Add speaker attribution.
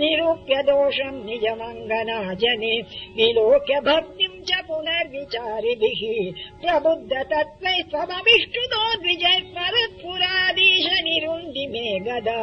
Speaker 1: निरूप्य दोषम् निजमङ्गना जने विलोक्य भक्तिम् च पुनर्विचारिभिः प्रबुद्ध प्रबुद्धतत्त्वै द्विजय द्विजयपरत्पुरादेश निरुन्धि मे गदा